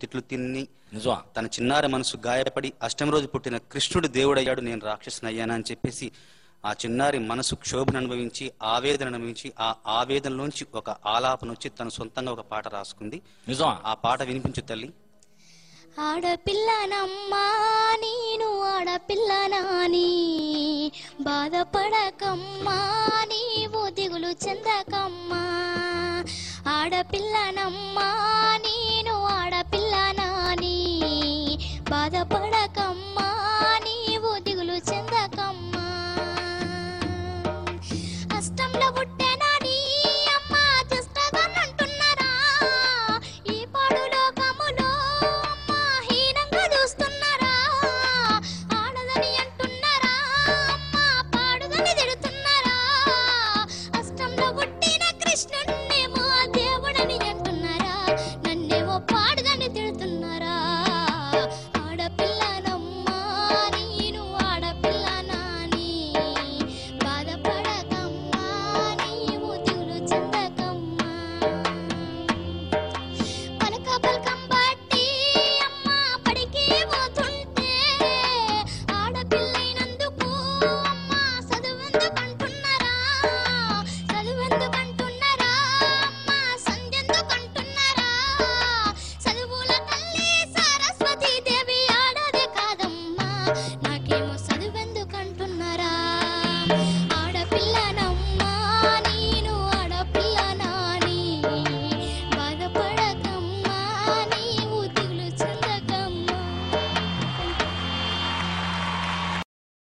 తిట్లు తిని నిజమా? తన చిన్నారి మనసు గాయపడి అష్టమి రోజు పుట్టిన కృష్ణుడు దేవుడయ్యాడు నేను రాక్షసునయ్యానా అని చెప్పేసి ఆ చిన్నారి మనసు క్షోభను అనుభవించి ఆవేదన అనుభవించి ఆ ఆవేదనలోంచి ఒక ఆలాపన వచ్చి తన సొంతంగా ఒక పాట రాసుకుంది. నిజమా? ఆ పాట వినిపించు తల్లి. ఆడపిల్లనమ్మా నేను ఆడపిల్లనాని. బాధపడకమ్మా నీవు దిగులు చెందకమ్మా. ఆడపిల్లనమ్మా బాధపడకమ్మా నీవు దిగులు చెందకమ్మా. అష్టంలో నాకేమో చదువెందుకంటున్నారా?